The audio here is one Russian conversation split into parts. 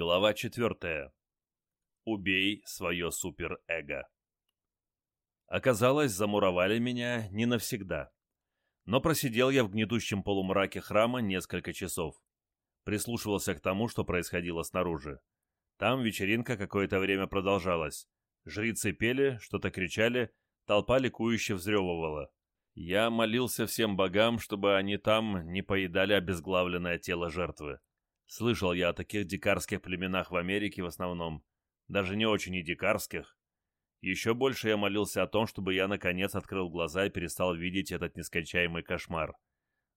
Глава четвертая. Убей свое суперэго. Оказалось, замуровали меня не навсегда. Но просидел я в гнетущем полумраке храма несколько часов. Прислушивался к тому, что происходило снаружи. Там вечеринка какое-то время продолжалась. Жрицы пели, что-то кричали, толпа ликующе взрёвывала. Я молился всем богам, чтобы они там не поедали обезглавленное тело жертвы. Слышал я о таких дикарских племенах в Америке в основном. Даже не очень и дикарских. Еще больше я молился о том, чтобы я наконец открыл глаза и перестал видеть этот нескончаемый кошмар.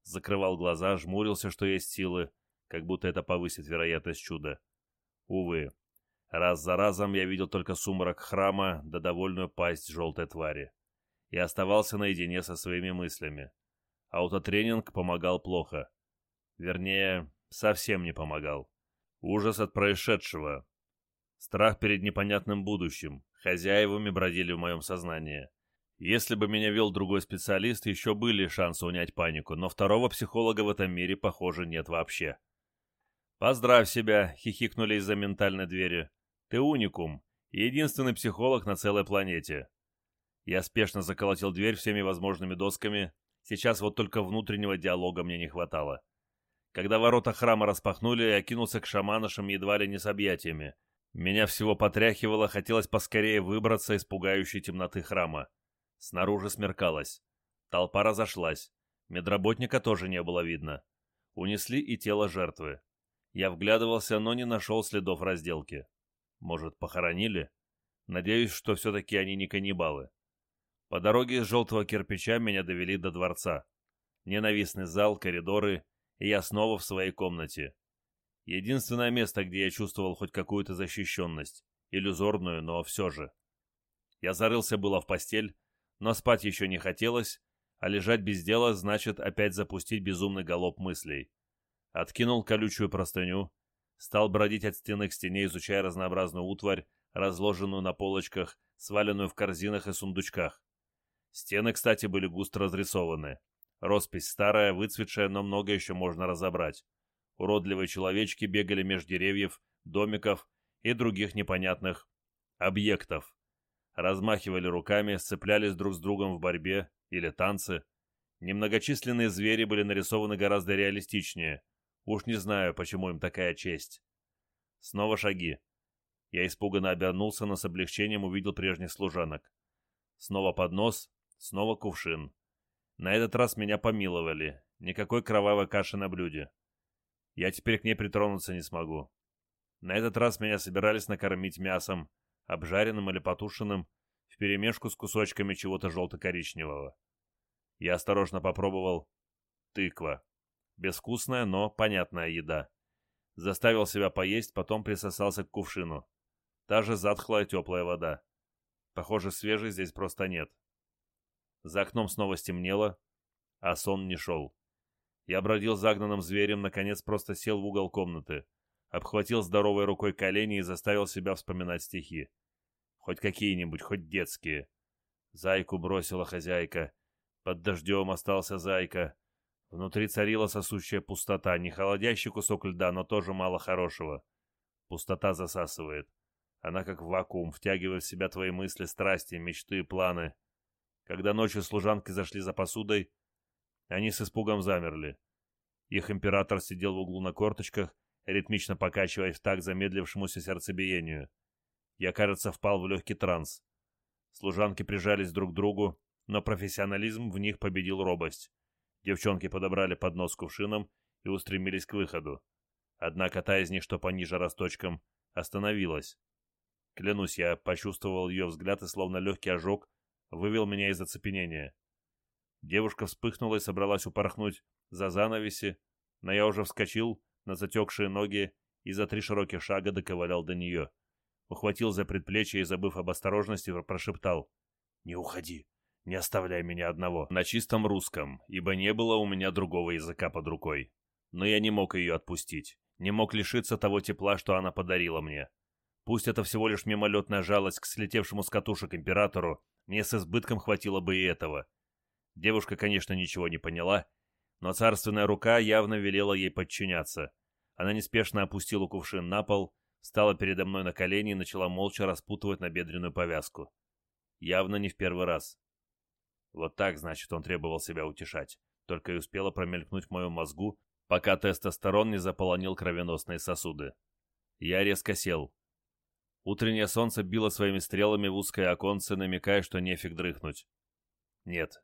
Закрывал глаза, жмурился, что есть силы, как будто это повысит вероятность чуда. Увы, раз за разом я видел только сумрак храма да довольную пасть желтой твари. И оставался наедине со своими мыслями. Аутотренинг помогал плохо. Вернее, совсем не помогал. Ужас от происшедшего. Страх перед непонятным будущим. Хозяевами бродили в моем сознании. Если бы меня вел другой специалист, еще были шансы унять панику, но второго психолога в этом мире, похоже, нет вообще. «Поздравь себя!» — хихикнули из-за ментальной двери. «Ты уникум, единственный психолог на целой планете». Я спешно заколотил дверь всеми возможными досками. Сейчас вот только внутреннего диалога мне не хватало. Когда ворота храма распахнули, я кинулся к шаманашам едва ли не с объятиями. Меня всего потряхивало, хотелось поскорее выбраться из пугающей темноты храма. Снаружи смеркалось. Толпа разошлась. Медработника тоже не было видно. Унесли и тело жертвы. Я вглядывался, но не нашел следов разделки. Может, похоронили? Надеюсь, что все-таки они не каннибалы. По дороге из желтого кирпича меня довели до дворца. Ненавистный зал, коридоры и я снова в своей комнате. Единственное место, где я чувствовал хоть какую-то защищенность. Иллюзорную, но все же. Я зарылся было в постель, но спать еще не хотелось, а лежать без дела значит опять запустить безумный галоп мыслей. Откинул колючую простыню, стал бродить от стены к стене, изучая разнообразную утварь, разложенную на полочках, сваленную в корзинах и сундучках. Стены, кстати, были густо разрисованы. Роспись старая, выцветшая, но много еще можно разобрать. Уродливые человечки бегали меж деревьев, домиков и других непонятных объектов. Размахивали руками, сцеплялись друг с другом в борьбе или танцы. Немногочисленные звери были нарисованы гораздо реалистичнее. Уж не знаю, почему им такая честь. Снова шаги. Я испуганно обернулся, но с облегчением увидел прежних служанок. Снова поднос, снова кувшин. На этот раз меня помиловали. Никакой кровавой каши на блюде. Я теперь к ней притронуться не смогу. На этот раз меня собирались накормить мясом, обжаренным или потушенным, вперемешку с кусочками чего-то желто-коричневого. Я осторожно попробовал тыква. Безвкусная, но понятная еда. Заставил себя поесть, потом присосался к кувшину. Та же затхлая теплая вода. Похоже, свежей здесь просто нет. За окном снова стемнело, а сон не шел. Я бродил загнанным зверем, наконец просто сел в угол комнаты, обхватил здоровой рукой колени и заставил себя вспоминать стихи. Хоть какие-нибудь, хоть детские. Зайку бросила хозяйка. Под дождем остался зайка. Внутри царила сосущая пустота, не холодящий кусок льда, но тоже мало хорошего. Пустота засасывает. Она как вакуум, втягивает в себя твои мысли, страсти, мечты планы. Когда ночью служанки зашли за посудой, они с испугом замерли. Их император сидел в углу на корточках, ритмично покачиваясь так замедлившемуся сердцебиению. Я, кажется, впал в легкий транс. Служанки прижались друг к другу, но профессионализм в них победил робость. Девчонки подобрали поднос с кувшином и устремились к выходу. Однако та из них, что пониже росточком, остановилась. Клянусь, я почувствовал ее взгляд и словно легкий ожог вывел меня из оцепенения. Девушка вспыхнула и собралась упорхнуть за занавеси, но я уже вскочил на затекшие ноги и за три широких шага доковылял до нее. Ухватил за предплечье и, забыв об осторожности, прошептал «Не уходи, не оставляй меня одного» на чистом русском, ибо не было у меня другого языка под рукой. Но я не мог ее отпустить, не мог лишиться того тепла, что она подарила мне. Пусть это всего лишь мимолетная жалость к слетевшему с катушек императору, мне с избытком хватило бы и этого. Девушка, конечно, ничего не поняла, но царственная рука явно велела ей подчиняться. Она неспешно опустила кувшин на пол, Стала передо мной на колени и начала молча распутывать набедренную повязку. Явно не в первый раз. Вот так, значит, он требовал себя утешать. Только и успела промелькнуть в моем мозгу, пока тестостерон не заполонил кровеносные сосуды. Я резко сел. Утреннее солнце било своими стрелами в узкое оконце, намекая, что нефиг дрыхнуть. Нет.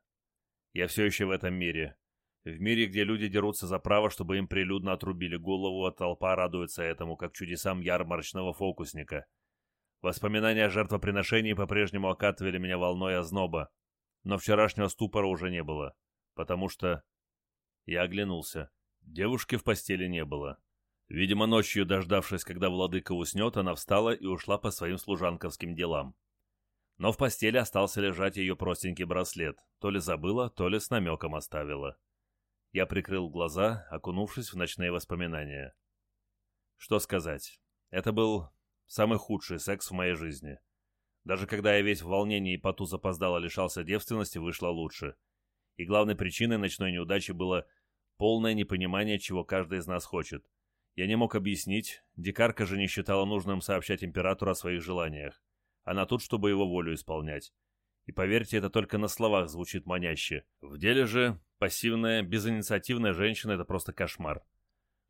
Я все еще в этом мире. В мире, где люди дерутся за право, чтобы им прилюдно отрубили голову, а толпа радуется этому, как чудесам ярмарочного фокусника. Воспоминания о жертвоприношении по-прежнему окатывали меня волной озноба, но вчерашнего ступора уже не было, потому что... Я оглянулся. Девушки в постели не было. Видимо, ночью, дождавшись, когда владыка уснет, она встала и ушла по своим служанковским делам. Но в постели остался лежать ее простенький браслет. То ли забыла, то ли с намеком оставила. Я прикрыл глаза, окунувшись в ночные воспоминания. Что сказать? Это был самый худший секс в моей жизни. Даже когда я весь в волнении и поту запоздало лишался девственности, вышло лучше. И главной причиной ночной неудачи было полное непонимание, чего каждый из нас хочет – я не мог объяснить, дикарка же не считала нужным сообщать императору о своих желаниях. Она тут, чтобы его волю исполнять. И поверьте, это только на словах звучит маняще. В деле же пассивная, безинициативная женщина – это просто кошмар.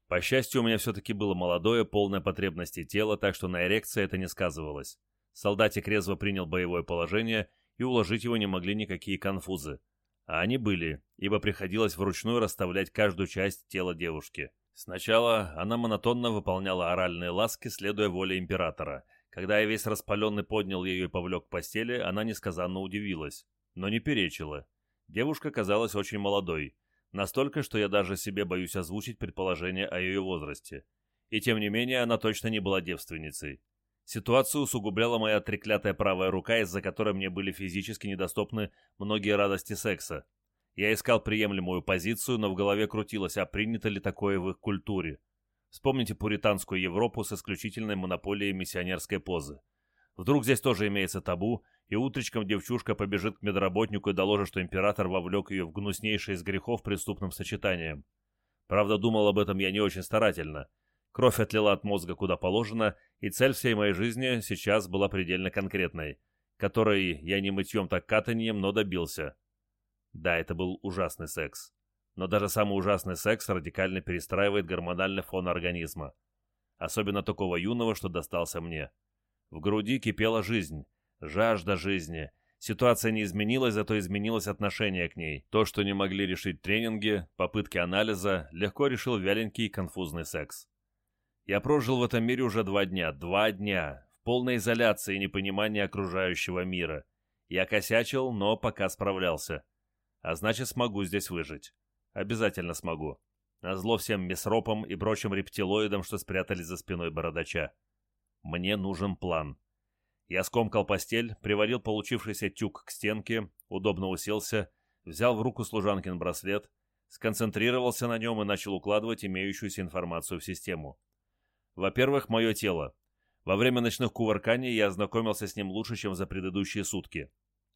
По счастью, у меня все-таки было молодое, полное потребности тело, так что на эрекции это не сказывалось. Солдатик резво принял боевое положение, и уложить его не могли никакие конфузы. А они были, ибо приходилось вручную расставлять каждую часть тела девушки – Сначала она монотонно выполняла оральные ласки, следуя воле императора. Когда я весь распаленный поднял ее и повлек к постели, она несказанно удивилась, но не перечила. Девушка казалась очень молодой, настолько, что я даже себе боюсь озвучить предположение о ее возрасте. И тем не менее, она точно не была девственницей. Ситуацию усугубляла моя треклятая правая рука, из-за которой мне были физически недоступны многие радости секса. Я искал приемлемую позицию, но в голове крутилось, а принято ли такое в их культуре. Вспомните пуританскую Европу с исключительной монополией миссионерской позы. Вдруг здесь тоже имеется табу, и утречком девчушка побежит к медработнику и доложит, что император вовлек ее в гнуснейшее из грехов преступным сочетанием. Правда, думал об этом я не очень старательно. Кровь отлила от мозга куда положено, и цель всей моей жизни сейчас была предельно конкретной, которой я не мытьем так катанием, но добился. Да, это был ужасный секс. Но даже самый ужасный секс радикально перестраивает гормональный фон организма. Особенно такого юного, что достался мне. В груди кипела жизнь, жажда жизни. Ситуация не изменилась, зато изменилось отношение к ней. То, что не могли решить тренинги, попытки анализа, легко решил вяленький и конфузный секс. Я прожил в этом мире уже два дня. Два дня. В полной изоляции и непонимании окружающего мира. Я косячил, но пока справлялся. А значит, смогу здесь выжить. Обязательно смогу. Назло всем месропам и прочим рептилоидам, что спрятались за спиной бородача. Мне нужен план. Я скомкал постель, приварил получившийся тюк к стенке, удобно уселся, взял в руку служанкин браслет, сконцентрировался на нем и начал укладывать имеющуюся информацию в систему. Во-первых, мое тело. Во время ночных кувырканий я ознакомился с ним лучше, чем за предыдущие сутки.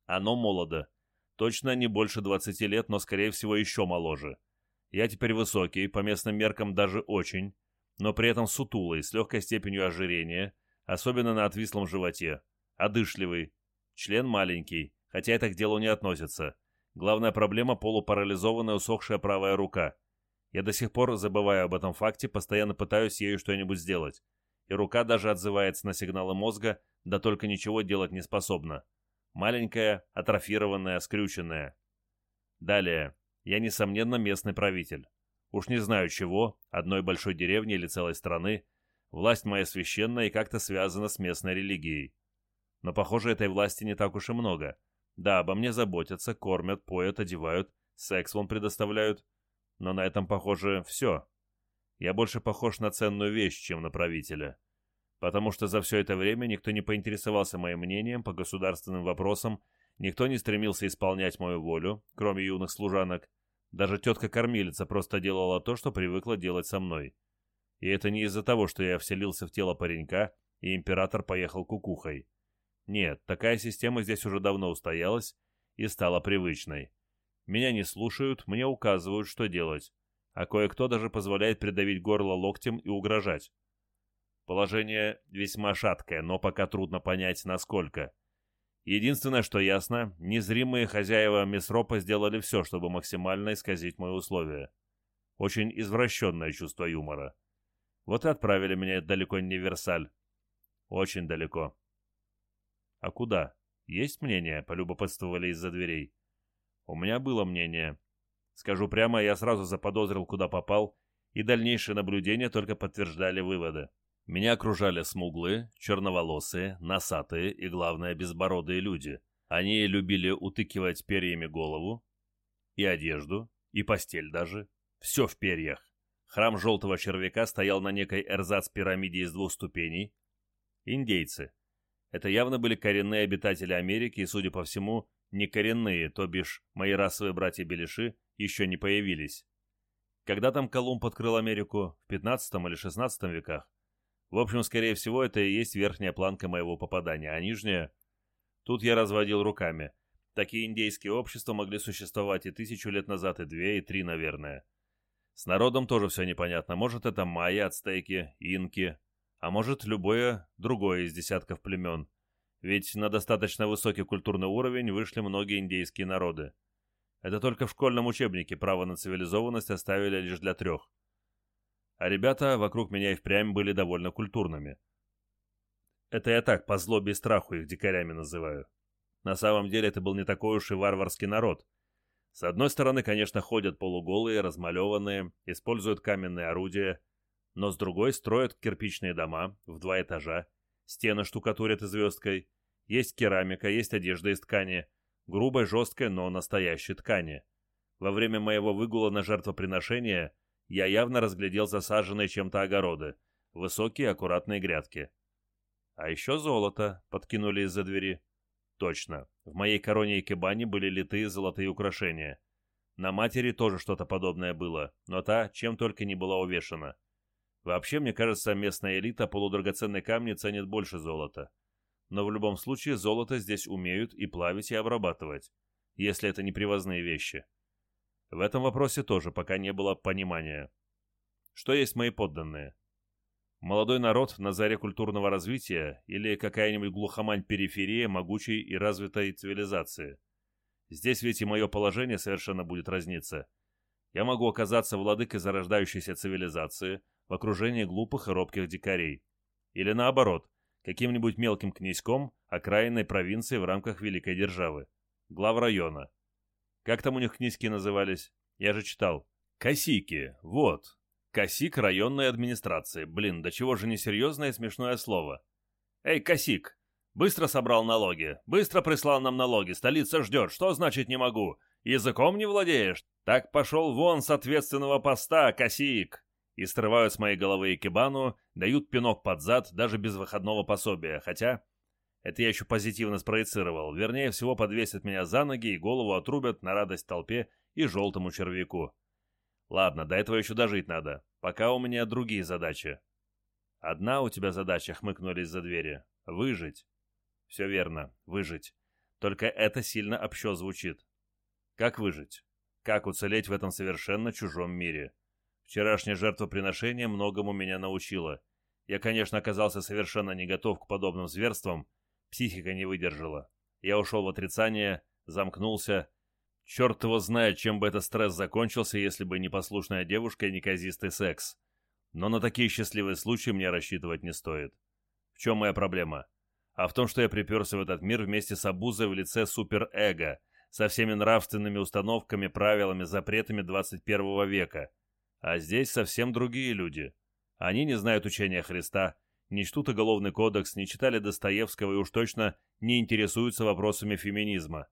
Оно молодо. Точно не больше 20 лет, но, скорее всего, еще моложе. Я теперь высокий, по местным меркам даже очень, но при этом сутулый, с легкой степенью ожирения, особенно на отвислом животе, одышливый, член маленький, хотя это к делу не относится. Главная проблема – полупарализованная усохшая правая рука. Я до сих пор забываю об этом факте, постоянно пытаюсь ею что-нибудь сделать. И рука даже отзывается на сигналы мозга, да только ничего делать не способна. Маленькая, атрофированная, скрюченная. Далее. Я, несомненно, местный правитель. Уж не знаю чего, одной большой деревни или целой страны. Власть моя священная и как-то связана с местной религией. Но, похоже, этой власти не так уж и много. Да, обо мне заботятся, кормят, поят, одевают, секс вон предоставляют. Но на этом, похоже, все. Я больше похож на ценную вещь, чем на правителя потому что за все это время никто не поинтересовался моим мнением по государственным вопросам, никто не стремился исполнять мою волю, кроме юных служанок. Даже тетка-кормилица просто делала то, что привыкла делать со мной. И это не из-за того, что я вселился в тело паренька, и император поехал кукухой. Нет, такая система здесь уже давно устоялась и стала привычной. Меня не слушают, мне указывают, что делать, а кое-кто даже позволяет придавить горло локтем и угрожать. Положение весьма шаткое, но пока трудно понять, насколько. Единственное, что ясно, незримые хозяева Месропа сделали все, чтобы максимально исказить мои условия. Очень извращенное чувство юмора. Вот и отправили меня далеко не в Версаль. Очень далеко. А куда? Есть мнение? Полюбопытствовали из-за дверей. У меня было мнение. Скажу прямо, я сразу заподозрил, куда попал, и дальнейшие наблюдения только подтверждали выводы. Меня окружали смуглые, черноволосые, носатые и, главное, безбородые люди. Они любили утыкивать перьями голову, и одежду, и постель даже. Все в перьях. Храм желтого червяка стоял на некой эрзац-пирамиде из двух ступеней. Индейцы. Это явно были коренные обитатели Америки и, судя по всему, не коренные, то бишь мои расовые братья-беляши еще не появились. Когда там Колумб открыл Америку? В 15 или 16 веках? В общем, скорее всего, это и есть верхняя планка моего попадания, а нижняя... Тут я разводил руками. Такие индейские общества могли существовать и тысячу лет назад, и две, и три, наверное. С народом тоже все непонятно. Может, это майя, ацтеки, инки, а может, любое другое из десятков племен. Ведь на достаточно высокий культурный уровень вышли многие индейские народы. Это только в школьном учебнике право на цивилизованность оставили лишь для трех а ребята вокруг меня и впрямь были довольно культурными. Это я так, по злобе и страху их дикарями называю. На самом деле это был не такой уж и варварский народ. С одной стороны, конечно, ходят полуголые, размалеванные, используют каменные орудия, но с другой строят кирпичные дома в два этажа, стены штукатурят и звездкой, есть керамика, есть одежда из ткани, грубой, жесткой, но настоящей ткани. Во время моего выгула на жертвоприношение я явно разглядел засаженные чем-то огороды, высокие аккуратные грядки. А еще золото подкинули из-за двери. Точно, в моей короне и кебане были литые золотые украшения. На матери тоже что-то подобное было, но та чем только не была увешана. Вообще, мне кажется, местная элита полудрагоценные камни ценит больше золота. Но в любом случае золото здесь умеют и плавить, и обрабатывать, если это не привозные вещи. В этом вопросе тоже пока не было понимания. Что есть мои подданные? Молодой народ на заре культурного развития или какая-нибудь глухомань периферия могучей и развитой цивилизации? Здесь ведь и мое положение совершенно будет разниться. Я могу оказаться владыкой зарождающейся цивилизации в окружении глупых и робких дикарей. Или наоборот, каким-нибудь мелким князьком окраинной провинции в рамках великой державы. Глав района. Как там у них князьки назывались? Я же читал. Косики, вот. Косик районной администрации. Блин, да чего же несерьезное и смешное слово. Эй, Косик, быстро собрал налоги, быстро прислал нам налоги, столица ждет, что значит не могу? Языком не владеешь? Так пошел вон с ответственного поста, Косик. И срывают с моей головы экибану, дают пинок под зад даже без выходного пособия, хотя это я еще позитивно спроецировал. Вернее всего, подвесят меня за ноги и голову отрубят на радость толпе и желтому червяку. Ладно, до этого еще дожить надо. Пока у меня другие задачи. Одна у тебя задача, хмыкнулись за двери. Выжить. Все верно, выжить. Только это сильно общо звучит. Как выжить? Как уцелеть в этом совершенно чужом мире? Вчерашнее жертвоприношение многому меня научило. Я, конечно, оказался совершенно не готов к подобным зверствам, Психика не выдержала. Я ушел в отрицание, замкнулся. Черт его знает, чем бы этот стресс закончился, если бы не послушная девушка и неказистый секс. Но на такие счастливые случаи мне рассчитывать не стоит. В чем моя проблема? А в том, что я приперся в этот мир вместе с обузой в лице суперэго, со всеми нравственными установками, правилами, запретами 21 века. А здесь совсем другие люди. Они не знают учения Христа, не чтут уголовный кодекс, не читали Достоевского и уж точно не интересуются вопросами феминизма.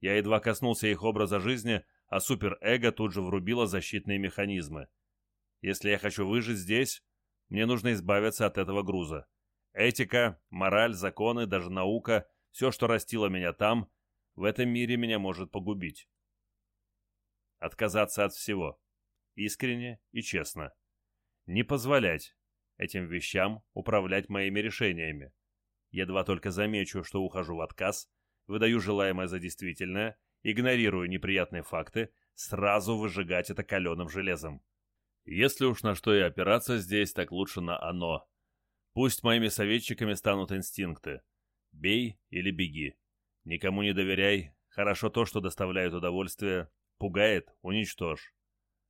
Я едва коснулся их образа жизни, а суперэго тут же врубило защитные механизмы. Если я хочу выжить здесь, мне нужно избавиться от этого груза. Этика, мораль, законы, даже наука, все, что растило меня там, в этом мире меня может погубить. Отказаться от всего. Искренне и честно. Не позволять, этим вещам управлять моими решениями. Едва только замечу, что ухожу в отказ, выдаю желаемое за действительное, игнорирую неприятные факты, сразу выжигать это каленым железом. Если уж на что и опираться здесь, так лучше на оно. Пусть моими советчиками станут инстинкты. Бей или беги. Никому не доверяй. Хорошо то, что доставляет удовольствие. Пугает – уничтожь.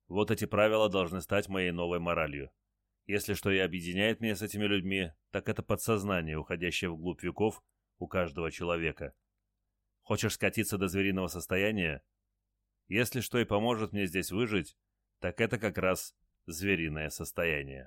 Вот эти правила должны стать моей новой моралью. Если что и объединяет меня с этими людьми, так это подсознание, уходящее вглубь веков у каждого человека. Хочешь скатиться до звериного состояния? Если что и поможет мне здесь выжить, так это как раз звериное состояние.